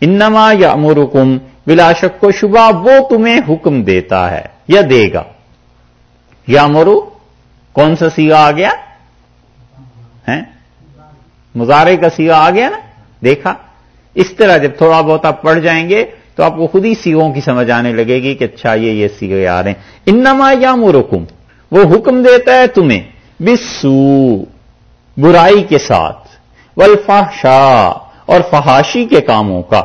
انما یا امرکم بلا شک و شبہ وہ تمہیں حکم دیتا ہے، یا دے گا۔ یا مرو کون سا سیگا آ گیا؟ مظاہرے کا سیگا آ گیا نا؟ دیکھا۔ اس طرح جب تھوڑا بہت آپ پڑھ جائیں گے تو آپ کو خود ہی سیگوں کی سمجھ آنے لگے گی کہ اچھا یہ یہ سیگے آ رہے ہیں۔ انما یا مرکم وہ حکم دیتا ہے تمہیں بسو برائی کے ساتھ۔ ولفاشا اور فحاشی کے کاموں کا۔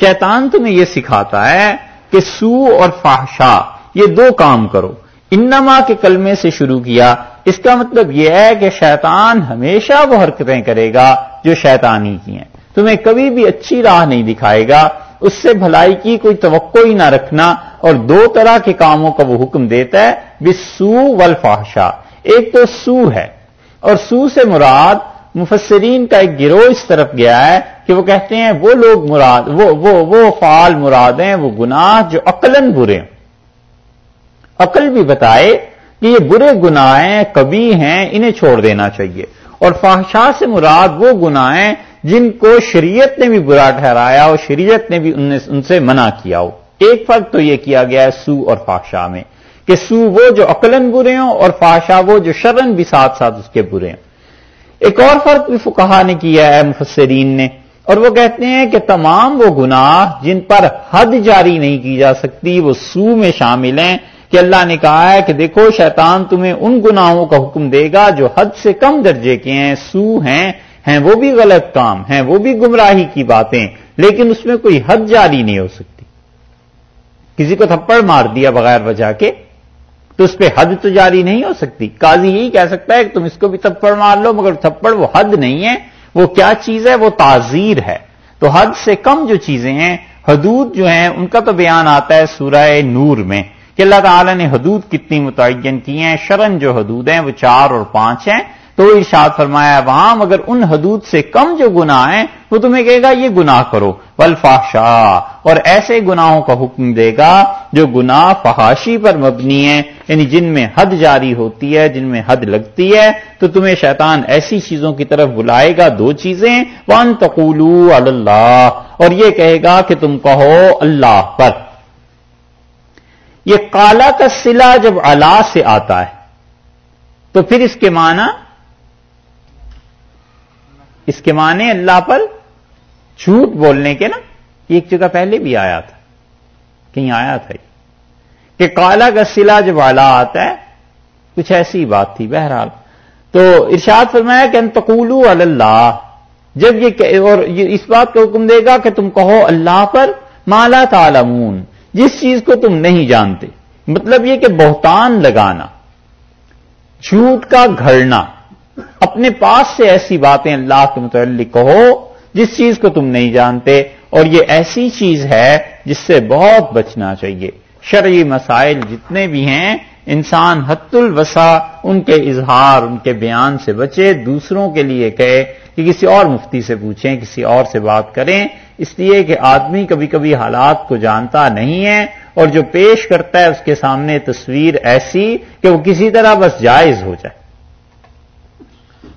شیطان تمہیں یہ سکھاتا ہے کہ سو اور فحشا، یہ دو کام کرو۔ انما کے کلمے سے شروع کیا، اس کا مطلب یہ ہے کہ شیطان ہمیشہ وہ حرکتیں کرے گا جو شیطانی کی ہیں۔ تمہیں کبھی بھی اچھی راہ نہیں دکھائے گا، اس سے بھلائی کی کوئی توقع ہی نہ رکھنا۔ اور دو طرح کے کاموں کا وہ حکم دیتا ہے بسو والفحشا ایک تو سو ہے، اور سو سے مراد مفسرین کا ایک گروہ اس طرف گیا ہے کہ وہ کہتے ہیں وہ لوگ مراد، وہ وہ وہ فعال مراد ہیں، وہ گناہ جو عقلن برے ہیں۔ عقل بھی بتائے کہ یہ برے گناہ کبھی ہیں، انہیں چھوڑ دینا چاہیے۔ اور فاحشہ سے مراد وہ گناہ جن کو شریعت نے بھی برا ٹھہرایا اور شریعت نے بھی ان سے منع کیا ہو۔ ایک فرق تو یہ کیا گیا ہے سو اور فاشا میں کہ سو وہ جو عقلن برے ہوں اور فاشا وہ جو شرن بھی ساتھ ساتھ اس کے برے ہیں۔ ایک اور فرق بھی فکہ نے کیا ہے، مفسرین نے۔ اور وہ کہتے ہیں کہ تمام وہ گناہ جن پر حد جاری نہیں کی جا سکتی، وہ سو میں شامل ہیں۔ کہ اللہ نے کہا ہے کہ دیکھو، شیطان تمہیں ان گناہوں کا حکم دے گا جو حد سے کم درجے کے ہیں، سو ہیں۔ ہیں وہ بھی غلط کام، ہیں وہ بھی گمراہی کی باتیں۔ لیکن اس میں کوئی حد جاری نہیں ہو سکتی۔ کسی کو تھپڑ مار دیا بغیر وجہ کے تو اس پہ حد تو جاری نہیں ہو سکتی۔ قاضی یہی کہہ سکتا ہے کہ تم اس کو بھی تھپڑ مار لو، مگر تھپڑ وہ حد نہیں ہے۔ وہ کیا چیز ہے؟ وہ تعزیر ہے۔ تو حد سے کم جو چیزیں ہیں، حدود جو ہیں، ان کا تو بیان آتا ہے سورہ نور میں کہ اللہ تعالی نے حدود کتنی متعین کی ہیں۔ شرن جو حدود ہیں، وہ چار اور پانچ ہیں۔ تو ارشاد فرمایا وہاں مگر ان حدود سے کم جو گناہ ہیں، وہ تمہیں کہے گا، یہ گناہ کرو۔ ولفاشا اور ایسے گناہوں کا حکم دے گا جو گناہ فحاشی پر مبنی ہے یعنی جن میں حد جاری ہوتی ہے، جن میں حد لگتی ہے، تو تمہیں شیطان ایسی چیزوں کی طرف بلائے گا، دو چیزیں۔ ون تقولو اللہ اور یہ کہے گا کہ تم کہو اللہ پر۔ یہ کالا کا سلا جب اللہ سے آتا ہے، تو پھر اس کے معنی اس کے معنی اللہ پر جھوٹ بولنے کے نا ایک جگہ پہلے بھی آیا تھا، کہیں آیا تھا کہ کالا کا سلا جب آلہ آتا ہے، کچھ ایسی بات تھی بہرحال۔ تو ارشاد فرمایا کہ انتقولو اللہ۔ جب یہ اور اس بات کا حکم دے گا کہ تم کہو اللہ پر مالا تعلمون، جس چیز کو تم نہیں جانتے۔ مطلب یہ کہ بہتان لگانا، جھوٹ کا گھڑنا۔ اپنے پاس سے ایسی باتیں اللہ کے متعلق کہو جس چیز کو تم نہیں جانتے اور یہ ایسی چیز ہے جس سے بہت بچنا چاہیے۔ شرعی مسائل جتنے بھی ہیں، انسان حت الوسا ان کے اظہار، ان کے بیان سے بچے، دوسروں کے لیے کہے کہ کسی اور مفتی سے پوچھیں، کسی اور سے بات کریں۔ اس لیے کہ آدمی کبھی کبھی حالات کو جانتا نہیں ہے اور جو پیش کرتا ہے اس کے سامنے تصویر ایسی کہ وہ کسی طرح بس جائز ہو جائے۔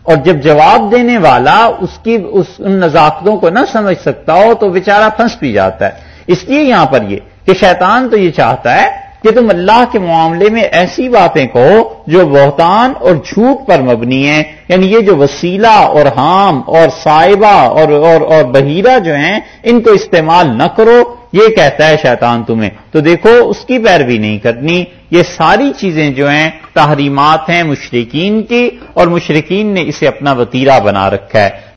اور جب جواب دینے والا اس کی اس ان نزاکتوں کو نہ سمجھ سکتا ہو تو بیچارہ پھنس بھی جاتا ہے۔ اس لیے یہاں پر یہ کہ شیطان تو یہ چاہتا ہے کہ تم اللہ کے معاملے میں ایسی باتیں کہو جو بہتان اور جھوٹ پر مبنی ہیں۔ یعنی یہ جو وسیلہ اور حام اور صاحبہ اور اور, اور بحیرہ جو ہیں ان کو استعمال نہ کرو۔ یہ کہتا ہے شیطان تمہیں۔ تو دیکھو، اس کی پیروی نہیں کرنی۔ یہ ساری چیزیں جو ہیں، تحریمات ہیں مشرقین کی، اور مشرقین نے اسے اپنا وطیرہ بنا رکھا ہے۔